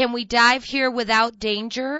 Can we dive here without danger?